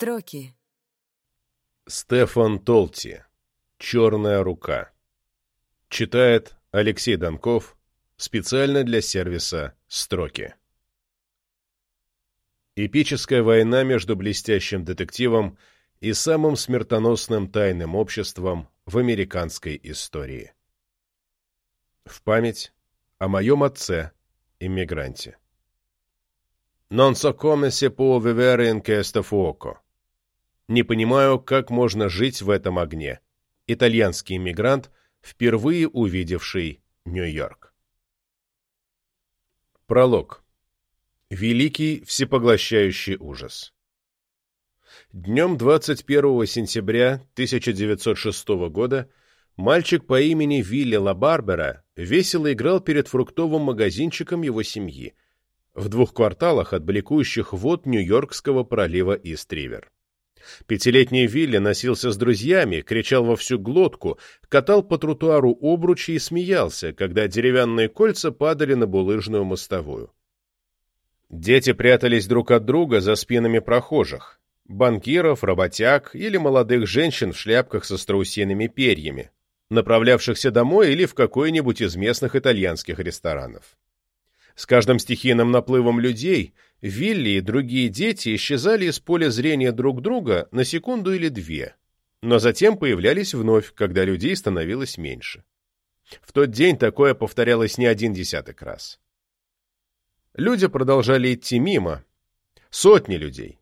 Строки. Стефан Толти. «Черная рука». Читает Алексей Донков специально для сервиса «Строки». Эпическая война между блестящим детективом и самым смертоносным тайным обществом в американской истории. В память о моем отце, иммигранте. «Non so come si può vivere in questo fuoco». Не понимаю, как можно жить в этом огне. Итальянский иммигрант, впервые увидевший Нью-Йорк. Пролог. Великий всепоглощающий ужас. Днем 21 сентября 1906 года мальчик по имени Вилли Лабарбера весело играл перед фруктовым магазинчиком его семьи – в двух кварталах от бликующих вод Нью-Йоркского пролива Ист-Ривер. Пятилетний Вилли носился с друзьями, кричал во всю глотку, катал по тротуару обручи и смеялся, когда деревянные кольца падали на булыжную мостовую. Дети прятались друг от друга за спинами прохожих, банкиров, работяг или молодых женщин в шляпках со страусиными перьями, направлявшихся домой или в какой-нибудь из местных итальянских ресторанов. С каждым стихийным наплывом людей Вилли и другие дети исчезали из поля зрения друг друга на секунду или две, но затем появлялись вновь, когда людей становилось меньше. В тот день такое повторялось не один десяток раз. Люди продолжали идти мимо. Сотни людей.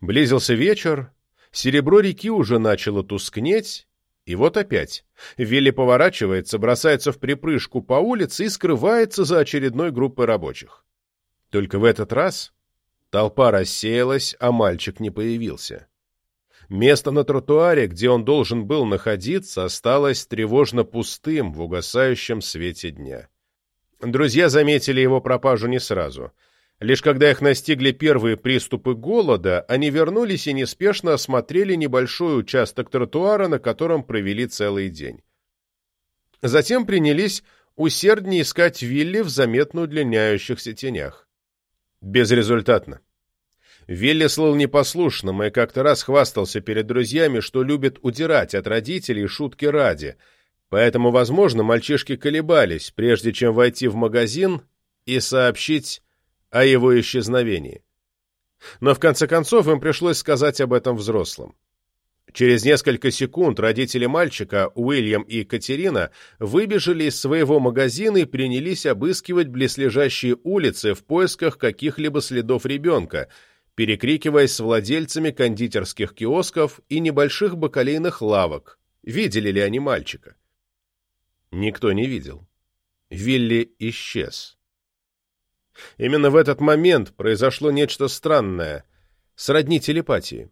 Близился вечер, серебро реки уже начало тускнеть, и вот опять. Вилли поворачивается, бросается в припрыжку по улице и скрывается за очередной группой рабочих. Только в этот раз толпа рассеялась, а мальчик не появился. Место на тротуаре, где он должен был находиться, осталось тревожно пустым в угасающем свете дня. Друзья заметили его пропажу не сразу — Лишь когда их настигли первые приступы голода, они вернулись и неспешно осмотрели небольшой участок тротуара, на котором провели целый день. Затем принялись усерднее искать Вилли в заметно удлиняющихся тенях. Безрезультатно. Вилли слыл непослушным и как-то раз хвастался перед друзьями, что любит удирать от родителей шутки ради, поэтому, возможно, мальчишки колебались, прежде чем войти в магазин и сообщить о его исчезновении. Но в конце концов им пришлось сказать об этом взрослым. Через несколько секунд родители мальчика, Уильям и Катерина, выбежали из своего магазина и принялись обыскивать близлежащие улицы в поисках каких-либо следов ребенка, перекрикиваясь с владельцами кондитерских киосков и небольших бакалейных лавок. Видели ли они мальчика? Никто не видел. Вилли исчез. Именно в этот момент произошло нечто странное, сродни телепатии.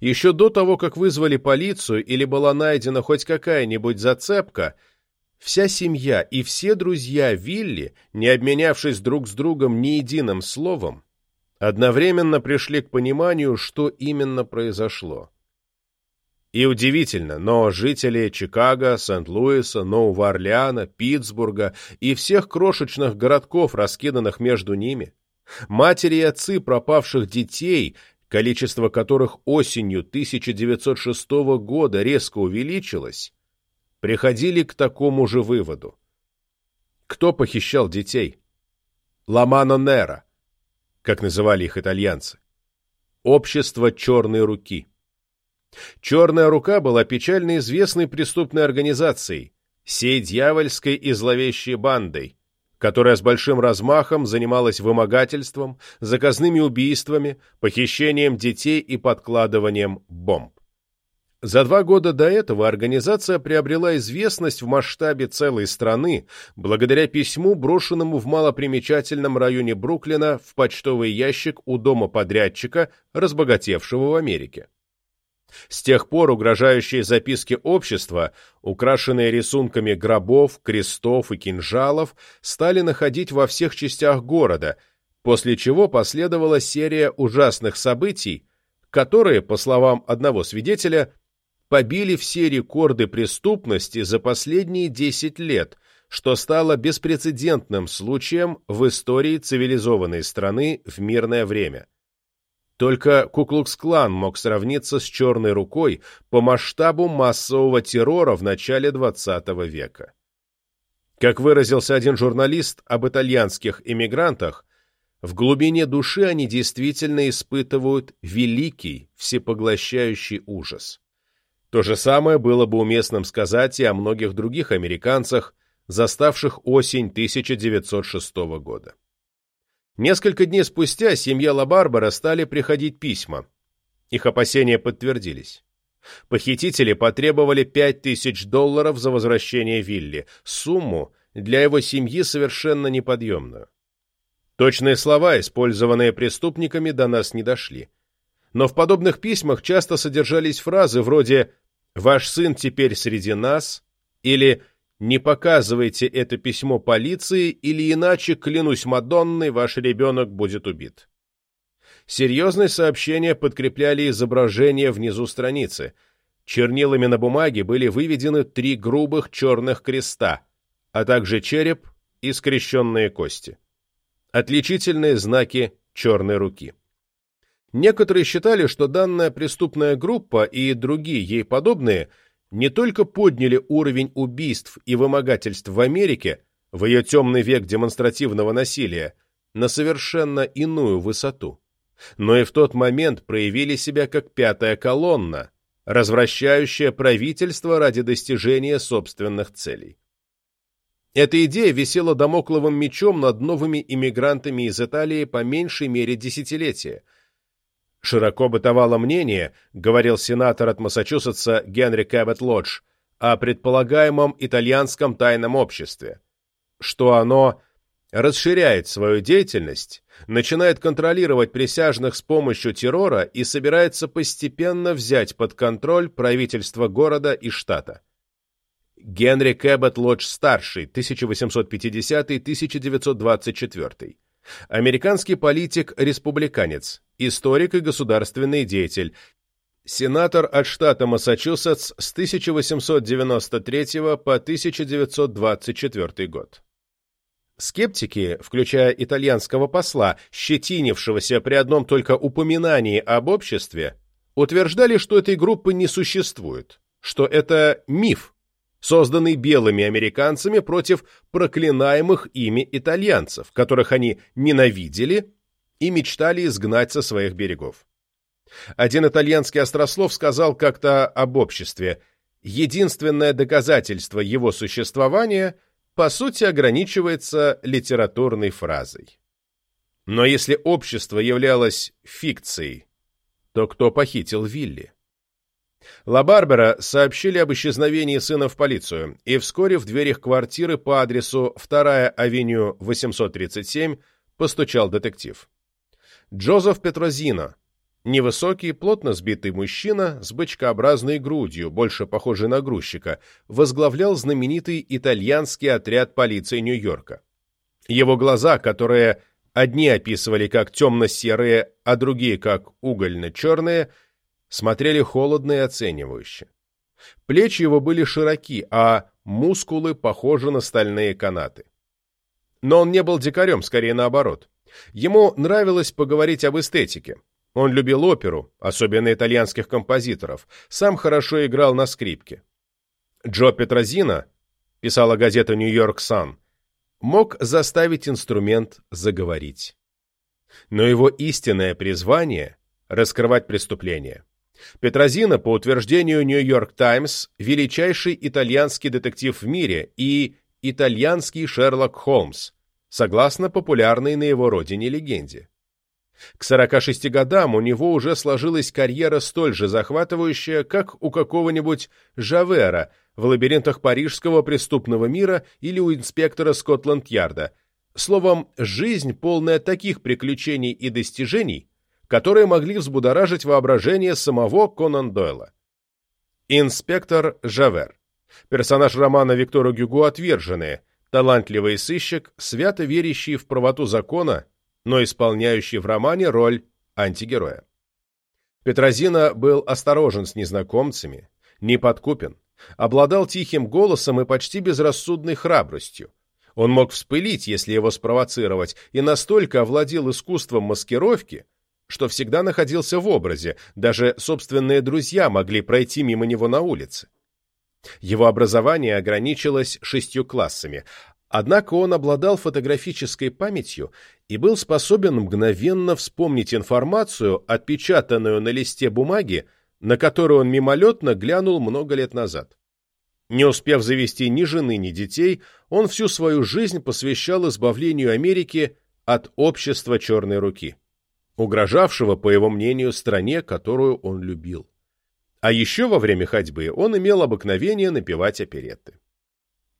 Еще до того, как вызвали полицию или была найдена хоть какая-нибудь зацепка, вся семья и все друзья Вилли, не обменявшись друг с другом ни единым словом, одновременно пришли к пониманию, что именно произошло. И удивительно, но жители Чикаго, Сент-Луиса, Нового Орлеана, Питтсбурга и всех крошечных городков, раскиданных между ними, матери и отцы пропавших детей, количество которых осенью 1906 года резко увеличилось, приходили к такому же выводу. Кто похищал детей? Ламано Нера, как называли их итальянцы. Общество черной руки. Черная рука была печально известной преступной организацией, сей дьявольской и зловещей бандой, которая с большим размахом занималась вымогательством, заказными убийствами, похищением детей и подкладыванием бомб. За два года до этого организация приобрела известность в масштабе целой страны благодаря письму, брошенному в малопримечательном районе Бруклина в почтовый ящик у дома подрядчика, разбогатевшего в Америке. С тех пор угрожающие записки общества, украшенные рисунками гробов, крестов и кинжалов, стали находить во всех частях города, после чего последовала серия ужасных событий, которые, по словам одного свидетеля, побили все рекорды преступности за последние 10 лет, что стало беспрецедентным случаем в истории цивилизованной страны в мирное время. Только Куклукс-клан мог сравниться с «Черной рукой» по масштабу массового террора в начале XX века. Как выразился один журналист об итальянских иммигрантах, в глубине души они действительно испытывают великий, всепоглощающий ужас. То же самое было бы уместным сказать и о многих других американцах, заставших осень 1906 года. Несколько дней спустя семье Ла-Барбара стали приходить письма. Их опасения подтвердились. Похитители потребовали 5000 долларов за возвращение Вилли, сумму для его семьи совершенно неподъемную. Точные слова, использованные преступниками, до нас не дошли. Но в подобных письмах часто содержались фразы вроде «Ваш сын теперь среди нас» или не показывайте это письмо полиции, или иначе, клянусь Мадонной, ваш ребенок будет убит. Серьезные сообщения подкрепляли изображения внизу страницы. Чернилами на бумаге были выведены три грубых черных креста, а также череп и скрещенные кости. Отличительные знаки черной руки. Некоторые считали, что данная преступная группа и другие ей подобные – не только подняли уровень убийств и вымогательств в Америке в ее темный век демонстративного насилия на совершенно иную высоту, но и в тот момент проявили себя как пятая колонна, развращающая правительство ради достижения собственных целей. Эта идея висела домокловым мечом над новыми иммигрантами из Италии по меньшей мере десятилетия – Широко бытовало мнение, говорил сенатор от Массачусетса Генри Кэббет Лодж, о предполагаемом итальянском тайном обществе, что оно расширяет свою деятельность, начинает контролировать присяжных с помощью террора и собирается постепенно взять под контроль правительство города и штата. Генри Кэббет Лодж-старший, 1850-1924 Американский политик-республиканец, историк и государственный деятель, сенатор от штата Массачусетс с 1893 по 1924 год. Скептики, включая итальянского посла, щетинившегося при одном только упоминании об обществе, утверждали, что этой группы не существует, что это миф, созданный белыми американцами против проклинаемых ими итальянцев, которых они ненавидели и мечтали изгнать со своих берегов. Один итальянский острослов сказал как-то об обществе, единственное доказательство его существования по сути ограничивается литературной фразой. Но если общество являлось фикцией, то кто похитил Вилли? Ла-Барбера сообщили об исчезновении сына в полицию, и вскоре в дверь их квартиры по адресу 2-я авеню 837 постучал детектив. Джозеф Петрозино, невысокий, плотно сбитый мужчина с бычкообразной грудью, больше похожий на грузчика, возглавлял знаменитый итальянский отряд полиции Нью-Йорка. Его глаза, которые одни описывали как темно-серые, а другие как угольно-черные – смотрели холодно и оценивающе. Плечи его были широки, а мускулы похожи на стальные канаты. Но он не был дикарем, скорее наоборот. Ему нравилось поговорить об эстетике. Он любил оперу, особенно итальянских композиторов, сам хорошо играл на скрипке. Джо Петрозина, писала газета «Нью-Йорк Сан», мог заставить инструмент заговорить. Но его истинное призвание — раскрывать преступления. Петрозина, по утверждению Нью-Йорк Таймс, величайший итальянский детектив в мире и итальянский Шерлок Холмс, согласно популярной на его родине легенде. К 46 годам у него уже сложилась карьера столь же захватывающая, как у какого-нибудь Жавера в лабиринтах парижского преступного мира или у инспектора Скотланд-Ярда. Словом, жизнь, полная таких приключений и достижений, которые могли взбудоражить воображение самого Конан Дойла. Инспектор Жавер. Персонаж романа Виктора Гюго «Отверженные», талантливый сыщик, свято верящий в правоту закона, но исполняющий в романе роль антигероя. Петрозина был осторожен с незнакомцами, неподкупен, обладал тихим голосом и почти безрассудной храбростью. Он мог вспылить, если его спровоцировать, и настолько овладел искусством маскировки, что всегда находился в образе, даже собственные друзья могли пройти мимо него на улице. Его образование ограничилось шестью классами, однако он обладал фотографической памятью и был способен мгновенно вспомнить информацию, отпечатанную на листе бумаги, на которую он мимолетно глянул много лет назад. Не успев завести ни жены, ни детей, он всю свою жизнь посвящал избавлению Америки от общества черной руки, угрожавшего, по его мнению, стране, которую он любил. А еще во время ходьбы он имел обыкновение напевать оперетты.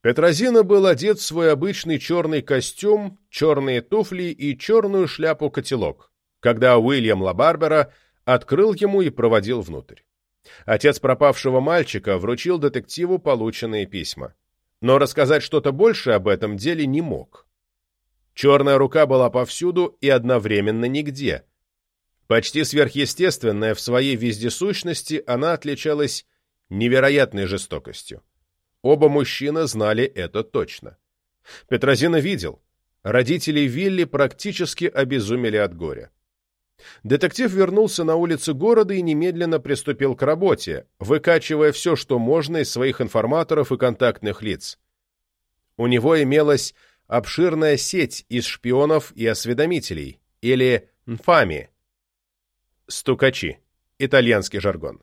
Петрозина был одет в свой обычный черный костюм, черные туфли и черную шляпу-котелок, когда Уильям Лабарбера открыл ему и проводил внутрь. Отец пропавшего мальчика вручил детективу полученные письма. Но рассказать что-то больше об этом деле не мог. Черная рука была повсюду и одновременно нигде. Почти сверхъестественная в своей вездесущности, она отличалась невероятной жестокостью. Оба мужчины знали это точно. Петрозина видел. Родители Вилли практически обезумели от горя. Детектив вернулся на улицы города и немедленно приступил к работе, выкачивая все, что можно из своих информаторов и контактных лиц. У него имелась обширная сеть из шпионов и осведомителей, или «нфами» — стукачи, итальянский жаргон,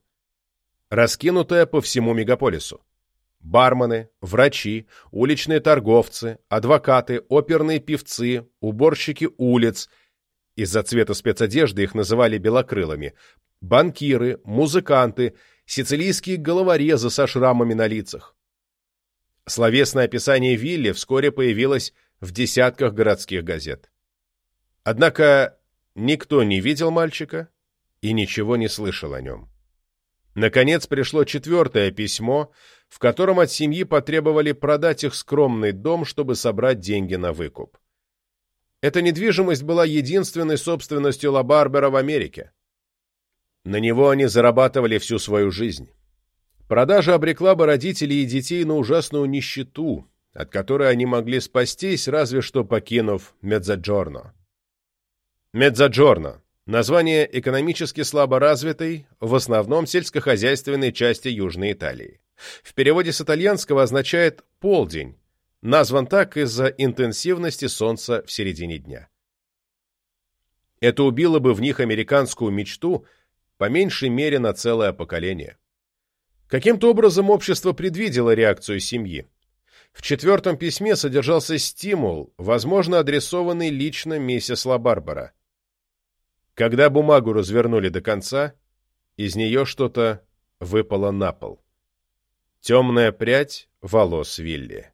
раскинутая по всему мегаполису. Бармены, врачи, уличные торговцы, адвокаты, оперные певцы, уборщики улиц — из-за цвета спецодежды их называли белокрылыми, банкиры, музыканты, сицилийские головорезы со шрамами на лицах. Словесное описание Вилли вскоре появилось в десятках городских газет. Однако никто не видел мальчика и ничего не слышал о нем. Наконец пришло четвертое письмо, в котором от семьи потребовали продать их скромный дом, чтобы собрать деньги на выкуп. Эта недвижимость была единственной собственностью Лабарбера в Америке. На него они зарабатывали всю свою жизнь. Продажа обрекла бы родителей и детей на ужасную нищету, от которой они могли спастись, разве что покинув Медзаджорно. Медзаджорно – название экономически слабо развитой, в основном сельскохозяйственной части Южной Италии. В переводе с итальянского означает «полдень», назван так из-за интенсивности солнца в середине дня. Это убило бы в них американскую мечту по меньшей мере на целое поколение. Каким-то образом общество предвидело реакцию семьи. В четвертом письме содержался стимул, возможно, адресованный лично миссис Лабарбара. Когда бумагу развернули до конца, из нее что-то выпало на пол. Темная прядь волос Вилли.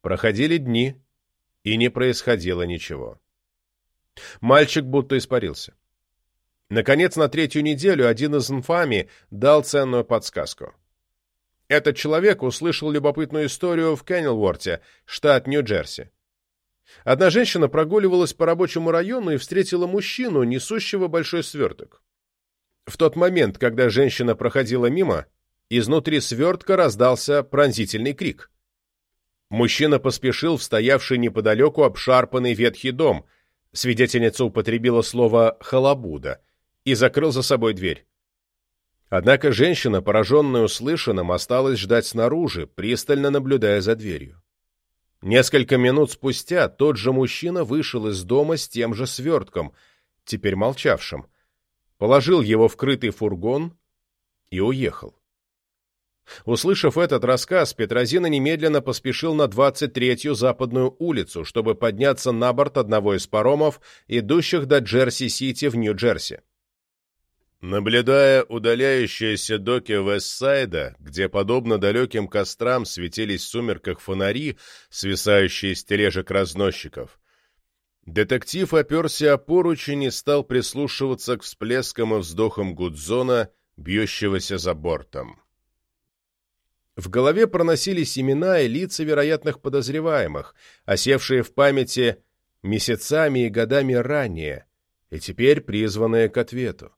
Проходили дни, и не происходило ничего. Мальчик будто испарился. Наконец, на третью неделю один из инфами дал ценную подсказку. Этот человек услышал любопытную историю в Кеннелворте, штат Нью-Джерси. Одна женщина прогуливалась по рабочему району и встретила мужчину, несущего большой сверток. В тот момент, когда женщина проходила мимо, изнутри свертка раздался пронзительный крик. Мужчина поспешил в стоявший неподалеку обшарпанный ветхий дом, свидетельница употребила слово «халабуда» и закрыл за собой дверь. Однако женщина, пораженная услышанным, осталась ждать снаружи, пристально наблюдая за дверью. Несколько минут спустя тот же мужчина вышел из дома с тем же свертком, теперь молчавшим, положил его в крытый фургон и уехал. Услышав этот рассказ, Петрозина немедленно поспешил на 23-ю западную улицу, чтобы подняться на борт одного из паромов, идущих до Джерси-Сити в Нью-Джерси. Наблюдая удаляющиеся доки Вестсайда, где, подобно далеким кострам, светились в сумерках фонари, свисающие с тележек разносчиков, детектив оперся о поручень и стал прислушиваться к всплескам и вздохам Гудзона, бьющегося за бортом. В голове проносились имена и лица вероятных подозреваемых, осевшие в памяти месяцами и годами ранее, и теперь призванные к ответу.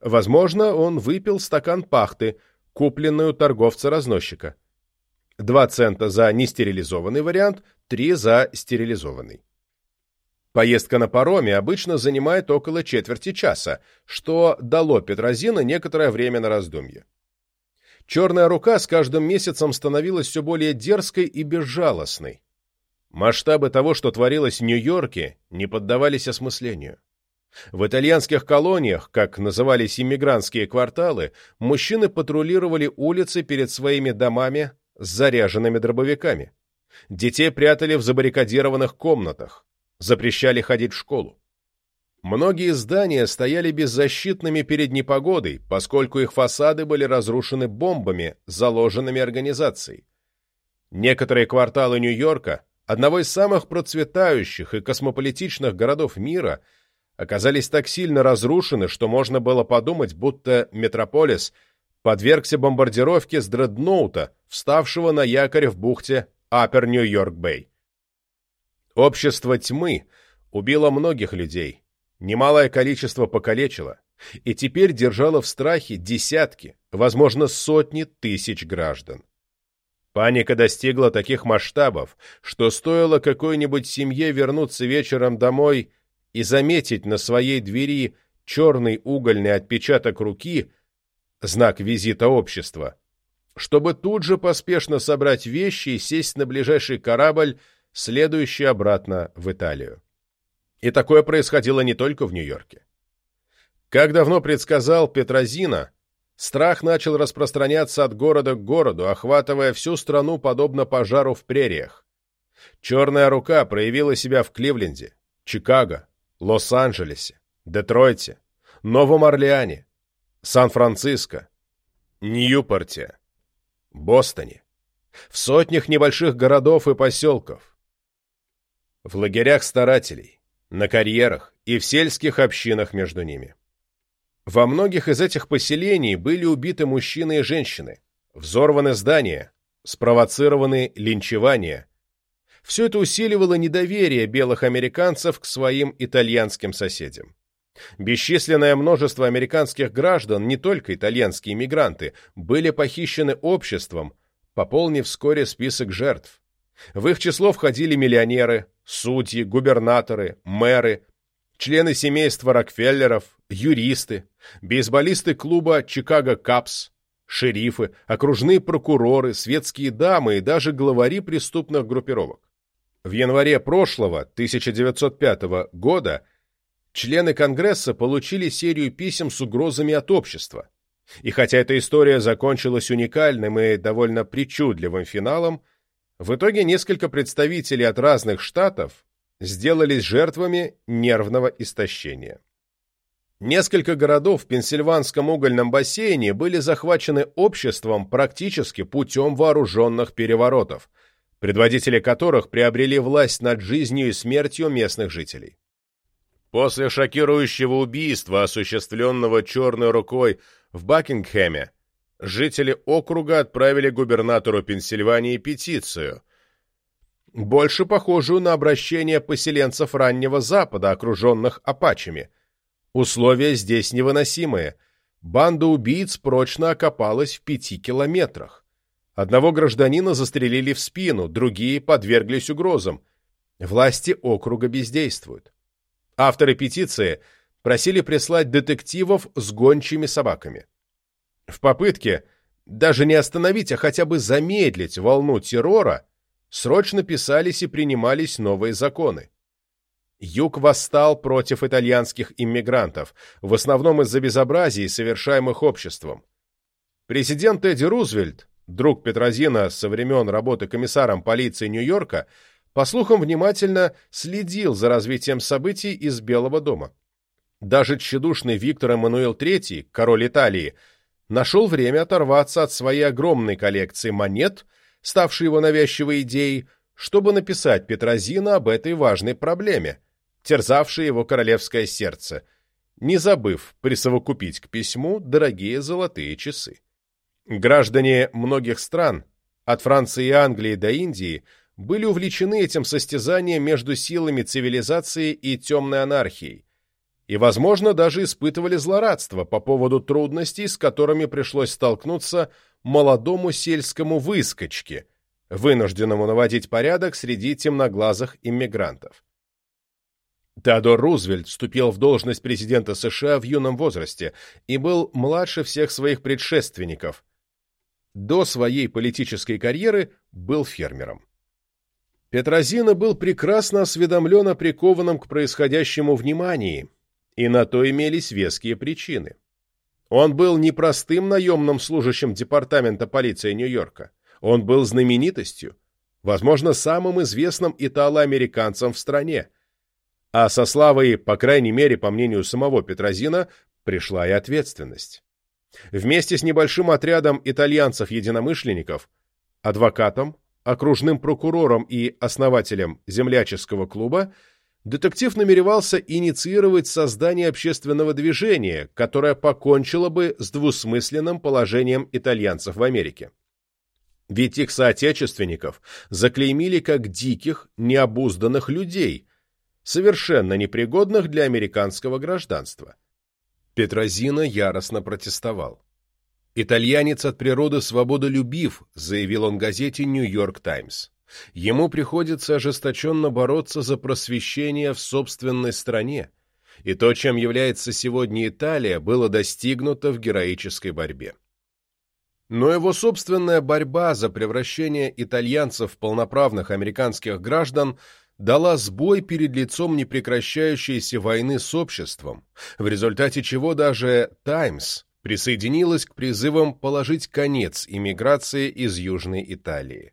Возможно, он выпил стакан пахты, купленную торговца-разносчика. Два цента за нестерилизованный вариант, три за стерилизованный. Поездка на пароме обычно занимает около четверти часа, что дало Петрозина некоторое время на раздумье. Черная рука с каждым месяцем становилась все более дерзкой и безжалостной. Масштабы того, что творилось в Нью-Йорке, не поддавались осмыслению. В итальянских колониях, как назывались иммигрантские кварталы, мужчины патрулировали улицы перед своими домами с заряженными дробовиками. Детей прятали в забаррикадированных комнатах, запрещали ходить в школу. Многие здания стояли беззащитными перед непогодой, поскольку их фасады были разрушены бомбами, заложенными организацией. Некоторые кварталы Нью-Йорка, одного из самых процветающих и космополитичных городов мира, оказались так сильно разрушены, что можно было подумать, будто Метрополис подвергся бомбардировке с дредноута, вставшего на якорь в бухте Апер Нью-Йорк-Бэй. Общество тьмы убило многих людей, немалое количество покалечило, и теперь держало в страхе десятки, возможно, сотни тысяч граждан. Паника достигла таких масштабов, что стоило какой-нибудь семье вернуться вечером домой и заметить на своей двери черный угольный отпечаток руки, знак визита общества, чтобы тут же поспешно собрать вещи и сесть на ближайший корабль, следующий обратно в Италию. И такое происходило не только в Нью-Йорке. Как давно предсказал Петрозина, страх начал распространяться от города к городу, охватывая всю страну подобно пожару в прериях. Черная рука проявила себя в Кливленде, Чикаго, Лос-Анджелесе, Детройте, Новом Орлеане, Сан-Франциско, Ньюпорте, Бостоне, в сотнях небольших городов и поселков, в лагерях старателей, на карьерах и в сельских общинах между ними. Во многих из этих поселений были убиты мужчины и женщины, взорваны здания, спровоцированы линчевания. Все это усиливало недоверие белых американцев к своим итальянским соседям. Бесчисленное множество американских граждан, не только итальянские мигранты, были похищены обществом, пополнив вскоре список жертв. В их число входили миллионеры, судьи, губернаторы, мэры, члены семейства Рокфеллеров, юристы, бейсболисты клуба «Чикаго Капс», шерифы, окружные прокуроры, светские дамы и даже главари преступных группировок. В январе прошлого, 1905 года, члены Конгресса получили серию писем с угрозами от общества. И хотя эта история закончилась уникальным и довольно причудливым финалом, в итоге несколько представителей от разных штатов сделались жертвами нервного истощения. Несколько городов в Пенсильванском угольном бассейне были захвачены обществом практически путем вооруженных переворотов, предводители которых приобрели власть над жизнью и смертью местных жителей. После шокирующего убийства, осуществленного черной рукой в Бакингхэме, жители округа отправили губернатору Пенсильвании петицию, больше похожую на обращение поселенцев раннего Запада, окруженных апачами. Условия здесь невыносимые. Банда убийц прочно окопалась в пяти километрах. Одного гражданина застрелили в спину, другие подверглись угрозам. Власти округа бездействуют. Авторы петиции просили прислать детективов с гончими собаками. В попытке даже не остановить, а хотя бы замедлить волну террора, срочно писались и принимались новые законы. Юг восстал против итальянских иммигрантов, в основном из-за безобразий, совершаемых обществом. Президент Эдди Рузвельт, друг Петрозина со времен работы комиссаром полиции Нью-Йорка, по слухам, внимательно следил за развитием событий из Белого дома. Даже тщедушный Виктор Эммануил III, король Италии, нашел время оторваться от своей огромной коллекции монет, ставшей его навязчивой идеей, чтобы написать Петрозина об этой важной проблеме, терзавшей его королевское сердце, не забыв присовокупить к письму дорогие золотые часы. Граждане многих стран, от Франции и Англии до Индии, были увлечены этим состязанием между силами цивилизации и темной анархией, и, возможно, даже испытывали злорадство по поводу трудностей, с которыми пришлось столкнуться молодому сельскому выскочке, вынужденному наводить порядок среди темноглазых иммигрантов. Теодор Рузвельт вступил в должность президента США в юном возрасте и был младше всех своих предшественников. До своей политической карьеры был фермером. Петрозина был прекрасно осведомлен о прикованном к происходящему внимании, и на то имелись веские причины. Он был не простым наемным служащим департамента полиции Нью-Йорка. Он был знаменитостью, возможно, самым известным итало-американцем в стране. А со славой, по крайней мере, по мнению самого Петрозина, пришла и ответственность. Вместе с небольшим отрядом итальянцев-единомышленников, адвокатом, окружным прокурором и основателем земляческого клуба, детектив намеревался инициировать создание общественного движения, которое покончило бы с двусмысленным положением итальянцев в Америке. Ведь их соотечественников заклеймили как диких, необузданных людей, совершенно непригодных для американского гражданства. Петрозина яростно протестовал. «Итальянец от природы свободолюбив», заявил он газете «Нью-Йорк Таймс». Ему приходится ожесточенно бороться за просвещение в собственной стране, и то, чем является сегодня Италия, было достигнуто в героической борьбе. Но его собственная борьба за превращение итальянцев в полноправных американских граждан дала сбой перед лицом непрекращающейся войны с обществом, в результате чего даже «Таймс» присоединилась к призывам положить конец иммиграции из Южной Италии.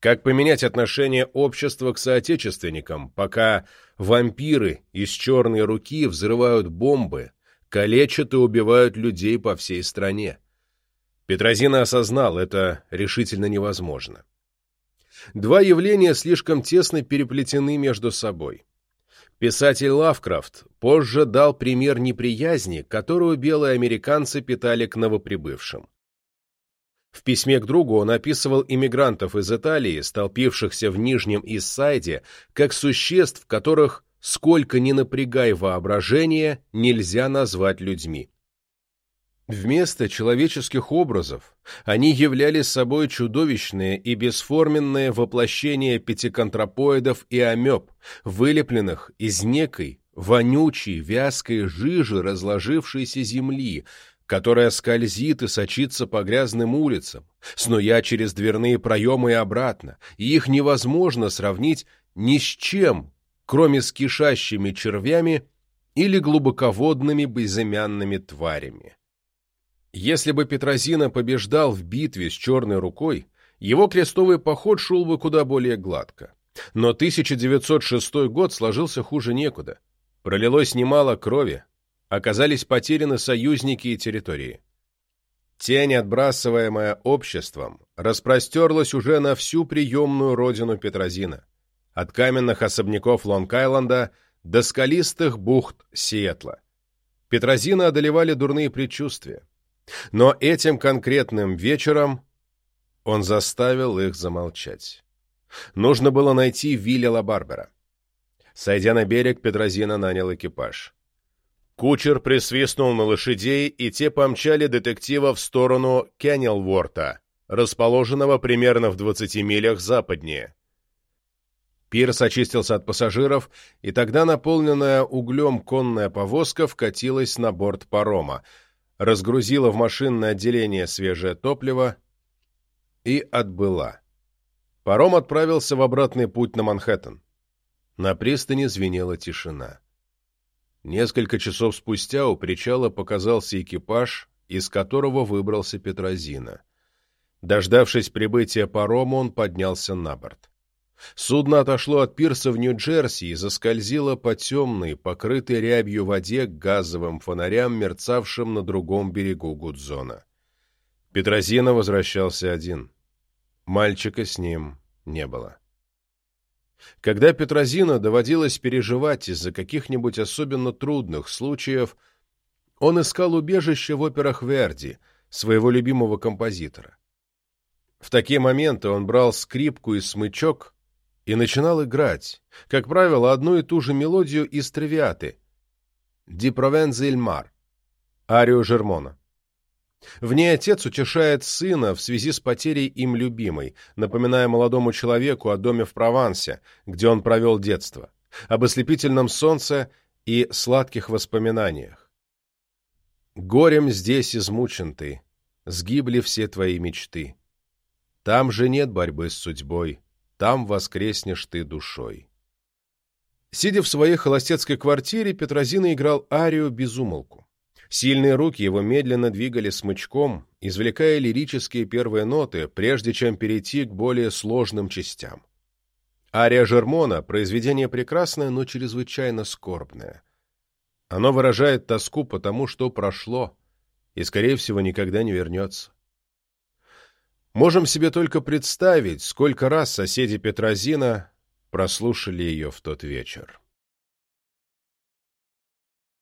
Как поменять отношение общества к соотечественникам, пока вампиры из черной руки взрывают бомбы, калечат и убивают людей по всей стране? Петрозина осознал, это решительно невозможно. Два явления слишком тесно переплетены между собой. Писатель Лавкрафт позже дал пример неприязни, которую белые американцы питали к новоприбывшим. В письме к другу он описывал иммигрантов из Италии, столпившихся в Нижнем Иссайде, как существ, которых, сколько ни напрягай воображение, нельзя назвать людьми. Вместо человеческих образов они являли собой чудовищные и бесформенные воплощения пятиконтропоидов и амеб, вылепленных из некой вонючей, вязкой жижи разложившейся земли, которая скользит и сочится по грязным улицам, снуя через дверные проемы и обратно, и их невозможно сравнить ни с чем, кроме с кишащими червями или глубоководными безымянными тварями. Если бы Петрозина побеждал в битве с Черной рукой, его крестовый поход шел бы куда более гладко. Но 1906 год сложился хуже некуда. Пролилось немало крови, оказались потеряны союзники и территории. Тень, отбрасываемая обществом, распростерлась уже на всю приемную родину Петрозина, от каменных особняков Лонг-Айленда до скалистых бухт Сиэтла. Петрозина одолевали дурные предчувствия. Но этим конкретным вечером он заставил их замолчать. Нужно было найти Вилля Лабарбера. Сойдя на берег, Петрозина нанял экипаж. Кучер присвистнул на лошадей, и те помчали детектива в сторону Кеннелворта, расположенного примерно в 20 милях западнее. Пирс очистился от пассажиров, и тогда наполненная углем конная повозка вкатилась на борт парома — разгрузила в машинное отделение свежее топливо и отбыла. Паром отправился в обратный путь на Манхэттен. На пристани звенела тишина. Несколько часов спустя у причала показался экипаж, из которого выбрался Петрозина. Дождавшись прибытия парома, он поднялся на борт. Судно отошло от пирса в Нью-Джерси и заскользило по темной, покрытой рябью воде к газовым фонарям, мерцавшим на другом берегу Гудзона. Петрозина возвращался один. Мальчика с ним не было. Когда Петрозина доводилось переживать из-за каких-нибудь особенно трудных случаев, он искал убежище в операх Верди, своего любимого композитора. В такие моменты он брал скрипку и смычок и начинал играть, как правило, одну и ту же мелодию из тривиаты «Ди Провенза иль Мар» арию Жермона. В ней отец утешает сына в связи с потерей им любимой, напоминая молодому человеку о доме в Провансе, где он провел детство, об ослепительном солнце и сладких воспоминаниях. Горем здесь измучен ты, сгибли все твои мечты. Там же нет борьбы с судьбой, там воскреснешь ты душой. Сидя в своей холостецкой квартире, Петрозина играл арию без умолку. Сильные руки его медленно двигали смычком, извлекая лирические первые ноты, прежде чем перейти к более сложным частям. Ария Жермона – произведение прекрасное, но чрезвычайно скорбное. Оно выражает тоску по тому, что прошло, и, скорее всего, никогда не вернется. Можем себе только представить, сколько раз соседи Петрозина прослушали ее в тот вечер.